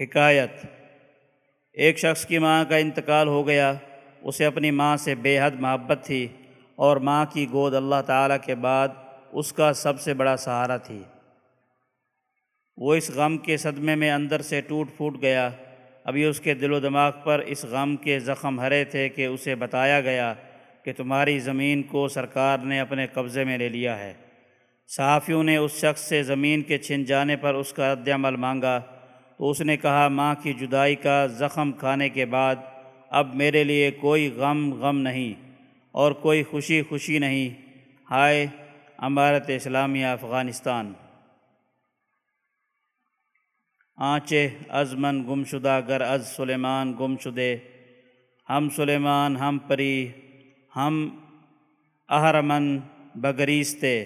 حکایت۔ ایک شخص کی ماں کا انتقال ہو گیا، اسے اپنی ماں سے بے حد محبت تھی اور ماں کی گود اللہ تعالیٰ کے بعد اس کا سب سے بڑا سہارا تھی۔ وہ اس غم کے صدمے میں اندر سے ٹوٹ پھوٹ گیا۔ ابھی اس کے دل و دماغ پر اس غم کے زخم ہرے تھے کہ اسے بتایا گیا کہ تمہاری زمین کو سرکار نے اپنے قبضے میں لے لیا ہے۔ صحافیوں نے اس شخص سے زمین کے چھن جانے پر اس کا رد عمل مانگا۔ تو اس نے کہا، ماں کی جدائی کا زخم کھانے کے بعد اب میرے لیے کوئی غم غم نہیں اور کوئی خوشی خوشی نہیں۔ ہائے، امارت اسلامیہ، افغانستان۔ آنچے ازمن گم شدہ گر از سلیمان گم شدے ہم سلیمان، ہم پری، ہم اہرمن بگریستے